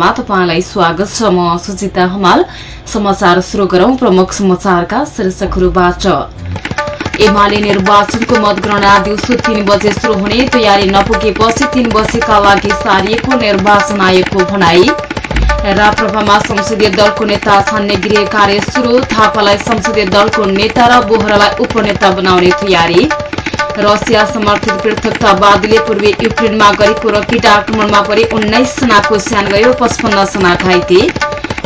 तपाईँलाई स्वागत छ म सुचिता हमाल। समाचार शुरू गरौं प्रमुख समाचारका शीर्षकहरूबाट। एमाले निर्वाचनको मतगणना दिउँसो तीन बजे शुरू हुने तयारी नपुगेपछि तीन बजेका लागि सारिएको निर्वाचन आयोगको भनाई। राप्रपामा संसदीय दलको नेता छान्ने गृह कार्य शुरू थापालाई संसदीय दलको नेता र बोहरालाई उपनेता बनाउने तयारी। रसिया समर्थित पृथकतावादीले पूर्वी युक्रेनमा गरेको रकेट आक्रमणमा परि उन्नाइस जनाको स्यान गयो पचपन्न जना घाइते।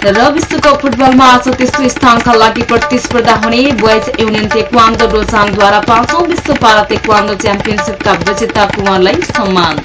र विश्वकप फुटबलमा आज तेस्रो स्थानका लागि प्रतिस्पर्धा हुने बोइज युनियन तेक्वान्दो डोजाङद्वारा पाँचौं विश्व पारा तेक्वान्दो च्याम्पियनशीपका विजेता कुमारलाई सम्मान।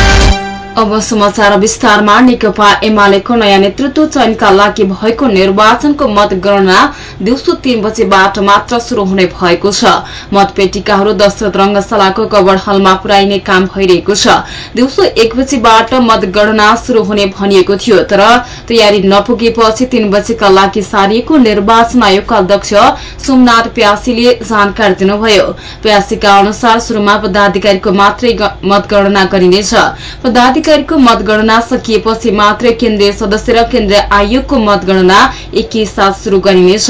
अब समाचार विस्तारमा नेकपा एमालेको नयाँ नेतृत्व चयनका लागि भएको निर्वाचनको मतगणना दिउँसो तीन बजेबाट मात्र शुरू हुने भएको छ। मतपेटिकाहरू दशरथ रंगशालाको कवर हलमा पुर्याइने काम भइरहेको छ। दिउँसो एक बजेबाट मतगणना शुरू हुने भनिएको थियो तर तयारी नपुगेपछि तीन बजेका लागि सारिएको निर्वाचन आयोगका अध्यक्ष सोमनाथ प्यासीले जानकारी दिनुभयो। प्यासीका अनुसार शुरूमा पदाधिकारीको मात्रै मतगणना गरिनेछ। पदाधिकारीको मतगणना सकिएपछि मात्रै केन्द्रीय सदस्य र केन्द्रीय आयोगको मतगणना एकैसाथ शुरू गरिनेछ।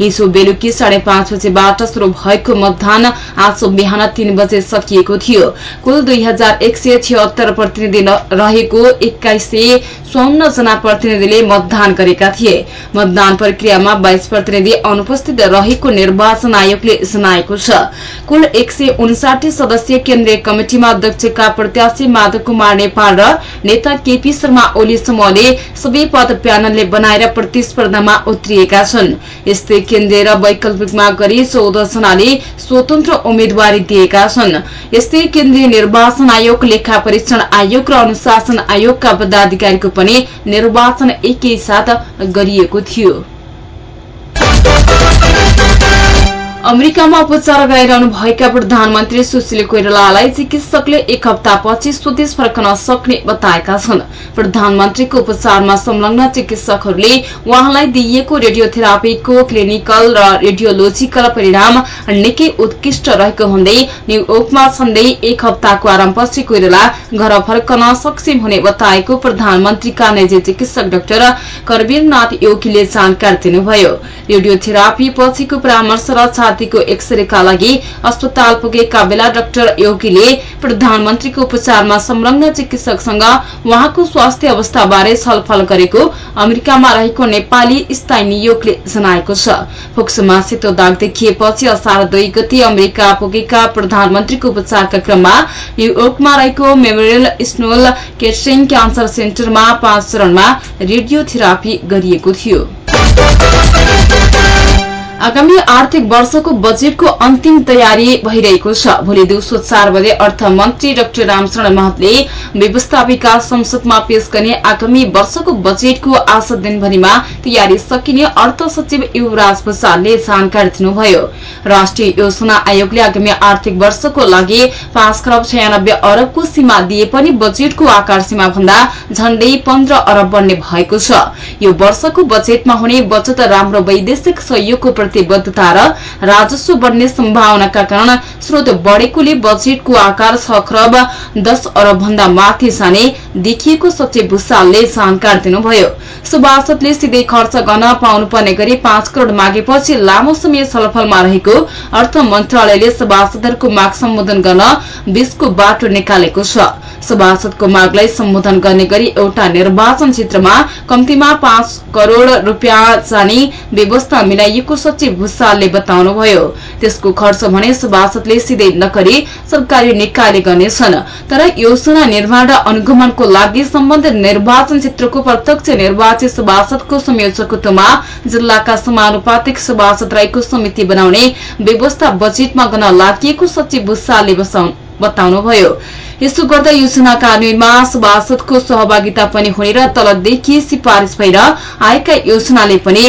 हिजो बेलुकी साढे पाँच बजेबाट शुरू भएको मतदान आज बिहान तीन बजे सकिएको थियो। कुल दुई हजार एक सय छिहत्तर प्रतिनिधि रहेको एक्काइस सय चौन्न जना प्रतिनिधिले मतदान गरेका थिए। मतदान प्रक्रियामा बाइस प्रतिनिधि अनुपस्थित रहेको निर्वाचन आयोगले जनाएको छ। कुल एक सदस्यीय केन्द्रीय कमिटिमा अध्यक्षका प्रत्याशी माधव कुमार नेपाल र नेता केपी शर्मा ओली समूहले सबै पद प्यानलले बनाएर प्रतिस्पर्धामा उत्रिएका छन्। यस्तै केन्द्रीय र वैकल्पिकमा गरी चौध जनाले स्वतन्त्र उम्मेद्वारी दिएका छन्। यस्तै केन्द्रीय निर्वाचन आयोग लेखा परीक्षण आयोग र अनुशासन आयोगका पदाधिकारीको पनि निर्वाचन एकैसाथ गरिएको थियो। अमेरिकामा उपचार गराइरहनु भएका प्रधानमन्त्री सुशील कोइरालालाई चिकित्सकले एक हप्तापछि स्वदेश फर्कन सक्ने बताएका छन्। प्रधानमन्त्रीको उपचारमा संलग्न चिकित्सकहरूले उहाँलाई दिइएको रेडियोथेरापीको क्लिनिकल र रेडियोलोजिकल परिणाम निकै उत्कृष्ट रहेको हुँदै न्यूयोर्कमा छन्दै एक हप्ताको आरामपछि कोइराला घर फर्कन सक्षम हुने बताएको प्रधानमन्त्रीका निजी चिकित्सक डाक्टर करवीरनाथ योगीले जानकारी दिनुभयो। रेडियोथेरापी पछिको परामर्श र छातीको एक्सरेका लागि अस्पताल पुगेका बेला डाक्टर योगीले प्रधानमन्त्रीको उपचारमा संलग्न चिकित्सकसँग उहाँको स्वास्थ्य अवस्थाबारे छलफल गरेको अमेरिकामा रहेको नेपाली स्थायी नियोगले जनाएको छ। फोक्सोमा सेतो दाग देखिएपछि असार दुई गति अमेरिका पुगेका प्रधानमन्त्रीको उपचारका क्रममा न्यूयोर्कमा रहेको मेमोरियल स्नोल केट्रिङ क्यान्सर सेन्टरमा पाँच चरणमा रेडियोथेरापी गरिएको थियो। आगामी आर्थिक वर्षको बजेटको अन्तिम तयारी भइरहेको छ। भोलि दिउँसो चार बजे अर्थमन्त्री डाक्टर रामचरण महतले व्यवस्थापिका संसदमा पेश गर्ने आगामी वर्षको बजेटको आज दिनभरिमा तयारी सकिने अर्थ सचिव युवराज भूषालले जानकारी दिनुभयो। राष्ट्रिय योजना आयोगले आगामी आर्थिक वर्षको लागि पाँच खरब छयानब्बे अरबको सीमा दिए पनि बजेटको आकार सीमा भन्दा झण्डै पन्ध्र अरब बढ्ने भएको छ। यो वर्षको बजेटमा हुने बचत राम्रो वैदेशिक सहयोगको प्रतिबद्धता र राजस्व बढ्ने सम्भावनाका कारण स्रोत बढ़ेकोले बजेटको आकार छ खरब दश अरब भन्दा माथि जाने देखिएको सचिव भूषालले जानकारी दिनुभयो। सभासदले सिधै खर्च गर्न पाउनुपर्ने गरी पाँच करोड़ मागेपछि लामो समय छलफलमा रहेको अर्थ मन्त्रालयले सभासदहरूको माग सम्बोधन गर्न बीचको बाटो निकालेको छ। सभासदको मागलाई सम्बोधन गर्ने गरी एउटा निर्वाचन क्षेत्रमा कम्तीमा पाँच करोड़ रूपियाँ जाने व्यवस्था मिलाइएको सचिव भूषालले बताउनुभयो। त्यसको खर्च भने सभासदले सिधै नगरी सरकारी निकायले गर्नेछन्। तर योजना निर्माण र अनुगमनको लागि सम्बन्धित निर्वाचन क्षेत्रको प्रत्यक्ष निर्वाचित सभासदको संयोजकत्वमा जिल्लाका समानुपातिक सभासद रहेको समिति बनाउने व्यवस्था बजेटमा गर्न लागि सचिव भूषालले बताउनुभयो। यसो गर्दा योजना कार्यान्वयनमा सभासदको सहभागिता पनि हुने र तलदेखि सिफारिश भएर आएका योजनाले पनि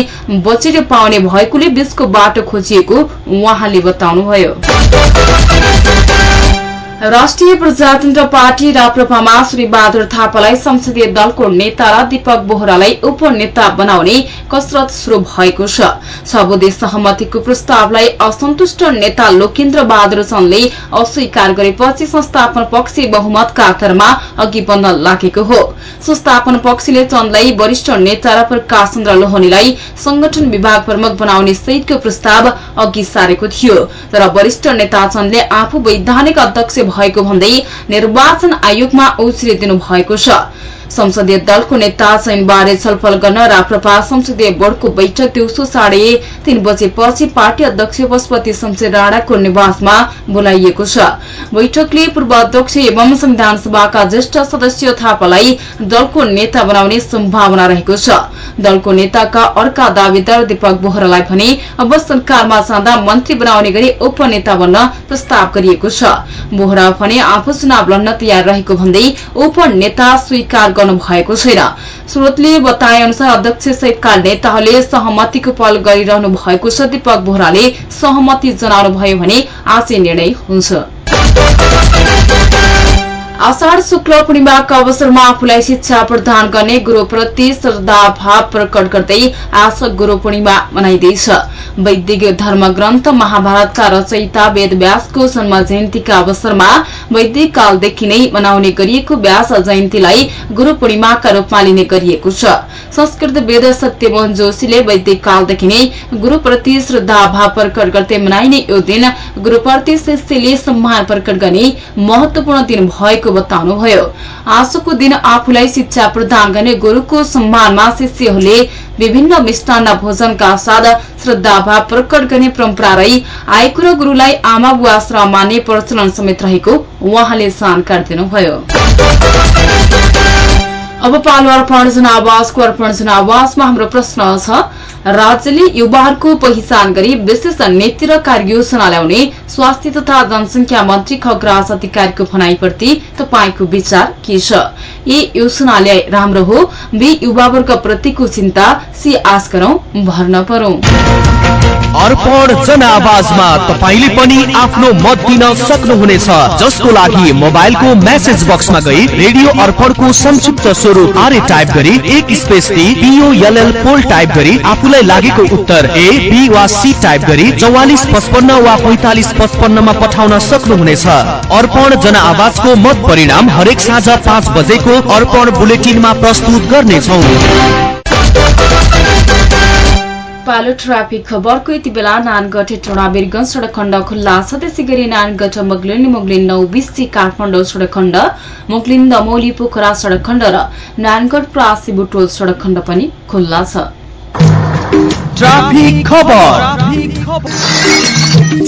बजेट पाउने भएकोले बीचको बाटो खोजिएको उहाँले बताउनुभयो। राष्ट्रिय प्रजातन्त्र पार्टी राप्रपामा श्री बहादुर थापालाई संसदीय दलको नेता र दीपक बोहरालाई उपनेता बनाउने कसरत शुरू भएको छ। सबुदे सहमतिको प्रस्तावलाई असन्तुष्ट नेता लोकेन्द्र बहादुर चन्दले अस्वीकार गरेपछि संस्थापन पक्षी बहुमतका आधारमा अघि बढ्न लागेको हो। संस्थापन पक्षले चन्दलाई वरिष्ठ नेता र प्रकाश चन्द्र लोहनीलाई संगठन विभाग प्रमुख बनाउने सहितको प्रस्ताव अघि सारेको थियो। तर वरिष्ठ नेता चन्दले आफू वैधानिक अध्यक्ष भएको भन्दै निर्वाचन आयोगमा दिनु भएको छ। संसदीय दलको नेता चयनबारे छलफल गर्न राप्रपा संसदीय बोर्डको बैठक दिउँसो साढे तीन बजेपछि पार्टी अध्यक्ष पशुपति शमशेर राणाको निवासमा बोलाइएको छ। बैठकले पूर्व अध्यक्ष एवं संविधान सभाका ज्येष्ठ सदस्य थापालाई दलको नेता बनाउने सम्भावना रहेको छ। दलको नेताका अर्का दावेदार दीपक बोहरालाई भने अब सरकारमा जाँदा मन्त्री बनाउने गरी उपनेता बन्न प्रस्ताव गरिएको छ। बोहरा भने आफू चुनाव लड्न तयार रहेको भन्दै उपनेता स्वीकार गर्नु भएको छैन। स्रोतले बताए अनुसार अध्यक्ष सहितका नेताहरूले सहमतिको पहल गरिरहनु भएको छ। दीपक बोहराले सहमति जनाउनु भयो भने आज निर्णय हुन्छ। आषाढ़ शुक्ल पूर्णिमाका अवसरमा आफूलाई शिक्षा प्रदान गर्ने गुरूप्रति श्रद्धाभाव प्रकट गर्दै आज गुरू पूर्णिमा मनाइँदैछ। वैदिक धर्म ग्रन्थ महाभारतका रचयिता वेद व्यासको जन्म जयन्तीका अवसरमा वैदिक कालदेखि नै मनाउने गरिएको व्यास जयन्तीलाई गुरू पूर्णिमाका रूपमा लिने गरिएको छ। संस्कृत वेद सत्यमोहन जोशीले वैदिक कालदेखि नै गुरूप्रति श्रद्धाभाव प्रकट गर्दै मनाइने यो दिन गुरूप्रति शिष्यले सम्मान प्रकट गर्ने महत्वपूर्ण दिन भएको बताउनुभयो। आजको दिन आफूलाई शिक्षा प्रदान गर्ने गुरूको सम्मानमा शिष्यहरूले विभिन्न मिष्टान्न भोजनका साथ श्रद्धाभाव प्रकट गर्ने परम्परा रही आएको र गुरूलाई आमा बुवा आश्रम मान्ने प्रचलन समेत रहेको उहाँले जानकारी दिनुभयो। अब पालो अर्पण जनावासको अर्पण जनावासमा हाम्रो प्रश्न छ राज्यले युवाहरूको पहिचान गरी विशेष नीति र कार्ययोजना ल्याउने स्वास्थ्य तथा जनसंख्या मन्त्री खगराज अधिकारीको भनाइप्रति तपाईँको विचार के छ? यी योजनाले राम्रो हो बी युवावर्ग प्रतिको चिन्ता सी आश गरौं भर्न परौं अर्पण जन तपाईँले पनि आफ्नो मत दिन सक्नुहुनेछ जसको लागि मोबाइलको मेसेज बक्समा गई रेडियो अर्पणको संक्षिप्त स्वरूप आर्य टाइप गरी एक space D POLL poll type गरी आफूलाई लागेको उत्तर ए बी वा सी टाइप गरी चौवालिस पचपन्न वा पैतालिस पचपन्नमा पठाउन सक्नुहुनेछ अर्पण जन आवाजको मत परिणाम हरेक साँझ पाँच बजेको अर्पण बुलेटिनमा प्रस्तुत गर्नेछौ। पालो ट्राफिक खबरको यति बेला नानगढ टोडा बिरगंज सड़क खण्ड खुल्ला छ त्यसै गरी नानगढ मुगलिन मुगलिन नौ बिसी काठमाडौँ सड़क खण्ड मुगलिन दमौली पोखरा सड़क खण्ड र नानगढ प्रासी बुटोल सड़क खण्ड पनि खुल्ला छ। ट्राफिक खबर।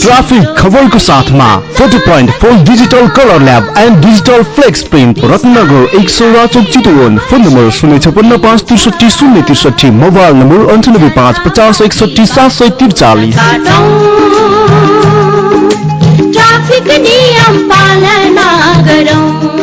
ट्राफिक खबरको साथमा photo point four digital colour lab and digital flex print Ratnanagar एक सौ राचोक चितवन फोन नम्बर शून्य छपन्न पाँच त्रिसठी शून्य त्रिसठी मोबाइल नम्बर अन्ठानब्बे पाँच पचास एकसठी सात सय त्रिचालिस। ट्राफिक नियम पालना गरौँ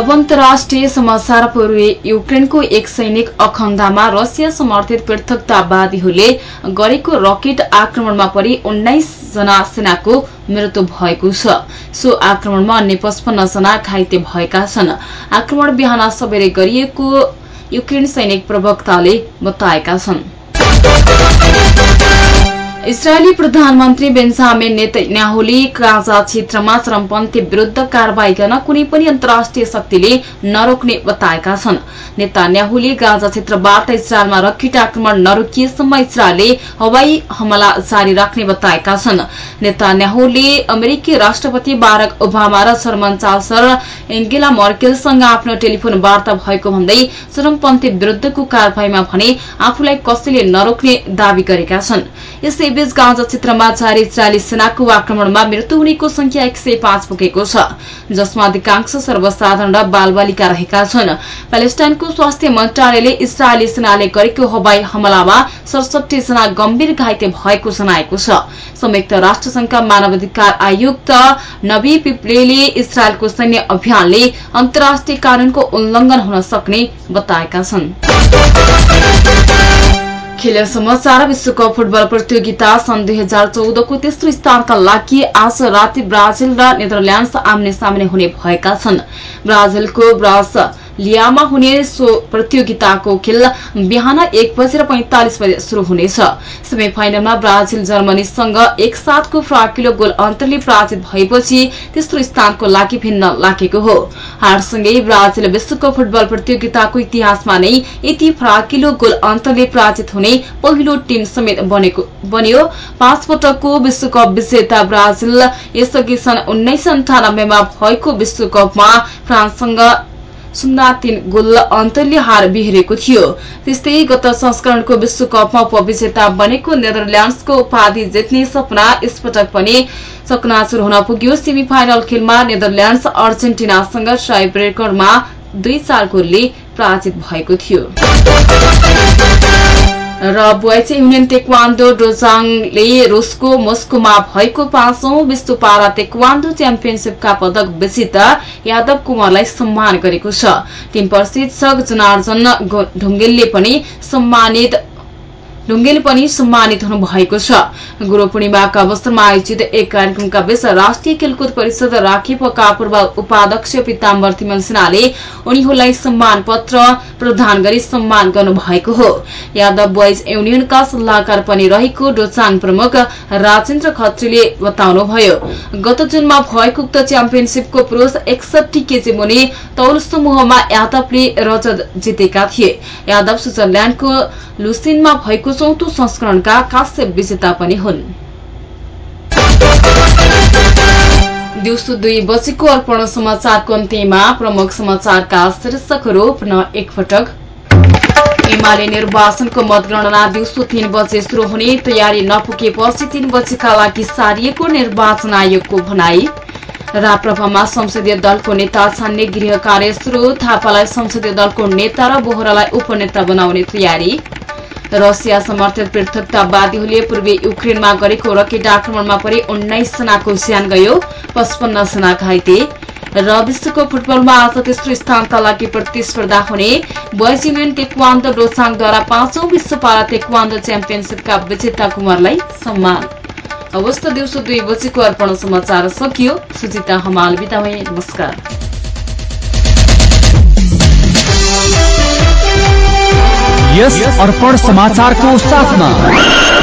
अब अन्तर्राष्ट्रिय समाचार पूर्वी युक्रेनको एक सैनिक अखण्डामा रसिया समर्थित पृथकतावादीहरूले गरेको रकेट आक्रमणमा परि उन्नाइस जना सेनाको मृत्यु भएको छ। सो आक्रमणमा अन्य पचपन्न जना घाइते भएका छन्। आक्रमण बिहान सबेरै गरिएको युक्रेन सैनिक प्रवक्ताले बताएका छन्। इसरायली प्रधानमन्त्री बेन्जामिन नेतन्याहुले गाजा क्षेत्रमा चरमपन्थी विरूद्ध कारवाही गर्न कुनै पनि अन्तर्राष्ट्रिय शक्तिले नरोक्ने बताएका छन्। नेतान्याहुले गाजा क्षेत्रबाट इजरायलमा रकेट आक्रमण नरोकिएसम्म इजरायलले हवाई हमला जारी राख्ने बताएका छन्। नेतान्याहुले अमेरिकी राष्ट्रपति बारक ओबामा र जर्मन चान्सलर एङ्गेला मर्केलसँग आफ्नो टेलिफोन वार्ता भएको भन्दै चरमपन्थी विरूद्धको कारवाहीमा भने आफूलाई कसैले नरोक्ने दावी गरेका छन्। यसैबीच गाउँजा क्षेत्रमा जारी चालिस जनाको आक्रमणमा मृत्यु हुनेको संख्या एक सय पाँच पुगेको छ जसमा अधिकांश सर्वसाधारण र बालबालिका रहेका छन्। प्यालेस्टाइनको स्वास्थ्य मन्त्रालयले इजरायली सेनाले गरेको हवाई हमलामा सडसठी जना गम्भीर घाइते भएको जनाएको छ। संयुक्त राष्ट्रसंघका मानवाधिकार आयुक्त नबी पिप्लेले इजरायलको सैन्य अभियानले अन्तर्राष्ट्रिय कानूनको उल्लंघन हुन सक्ने बताएका छन्। खेल समाचार विश्वकप फुटबल प्रतियोगिता सन् दुई हजार चौधको तेस्रो स्थानका लागि आज राति ब्राजिल र नेदरल्याण्ड आम्ने सामने हुने भएका छन्। ब्राजिलको ब्रास लियामा हुने सो प्रतियोगिताको खेल बिहान एक बजेर पैंतालिस बजे शुरू हुनेछ सेमी फाइनलमा ब्राजिल जर्मनीसँग एक सातको फ्राकिलो गोल अन्तरले पराजित भएपछि तेस्रो स्थानको लागि भिन्न लागेको हो हारसँगै ब्राजिल विश्वकप फुटबल प्रतियोगिताको इतिहासमा नै यति फ्राकिलो गोल अन्तरले पराजित हुने पहिलो टीम समेत बन्यो पाँच पटकको विश्वकप विजेता ब्राजिल यसअघि सन् उन्नाइस अन्ठानब्बेमा भएको विश्वकपमा फ्रान्ससँग शून्य तीन गोल अन्तरले हार बिहोरेको थियो। त्यस्तै गत संस्करणको विश्वकपमा उपविजेता बनेको नेदरल्याण्डसको उपाधि जित्ने सपना यसपटक पनि चकनाचुर हुन पुग्यो। सेमी फाइनल खेलमा नेदरल्याण्ड्स अर्जेन्टिनासँग टाई ब्रेकरमा दुई चार गोलले पराजित भएको थियो। र बुवाइचे युनियन तेक्वान्डो डोजाङले रुसको मस्कोमा भएको पाँचौं विश्व पारा तेक्वान्डो च्याम्पियनशीपका पदक विजेता यादव कुमारलाई सम्मान गरेको छ। टीम प्रशिक्षक जनार्जन ढुङ्गेलले पनि सम्मानित ढुङ्गेल पनि सम्मानित हुनु भएको छ। गुरू पूर्णिमाका अवसरमा आयोजित एक कार्यक्रमका बीच राष्ट्रिय खेलकुद परिषद राखेपका पूर्व उपाध्यक्ष पिताम्बर तिमल सिन्हाले उनीहरूलाई सम्मान पत्र प्रदान गरी सम्मान गर्नु भएको हो। यादव बोइज युनियनका सल्लाहकार पनि रहेको डोचाङ प्रमुख राजेन्द्र खत्रीले बताउनुभयो गत जुनमा भएको उक्त च्याम्पियनशीपको पुरूष एकसठी केजी मुनि तौल समूहमा यादवले रजत जितेका थिए। यादव स्विजरल्याण्डको लुसिनमा भएको चौथो संस्करणका काश्य विजेता पनि हुन्। दिउँसो दुई बजेको अर्पण समाचारको अन्त्यमा प्रमुख समाचारका शीर्षकहरू पुनः एकपटक। एमाले निर्वाचनको मतगणना दिउँसो तीन बजे शुरू हुने तयारी नपुगेपछि तीन बजेका लागि सारिएको निर्वाचन आयोगको भनाई। राप्रपामा संसदीय दलको नेता छान्ने गृह कार्य शुरू थापालाई संसदीय दलको नेता र बोहरालाई उपनेता बनाउने तयारी। रसिया समर्थित पृथकतावादीहरूले पूर्वी युक्रेनमा गरेको रकेट आक्रमणमा परि उन्नाइस जनाको ज्यान गयो पचपन्न जना घाइते। र विश्वको फुटबलमा आज तेस्रो स्थानका लागि प्रतिस्पर्धा हुने बोइज युनियन टेक्वान्डो डोसाङद्वारा पाँचौं विश्व पारा टेक्वान्डो च्याम्पियनशीपका विजेता कुमारलाई सम्मान। अवस्था दिउँसो दुई बजेको अर्पण समाचार सकियो सुजिता हमाल बिदा नमस्कार। यस अर्पण साथ साथमा।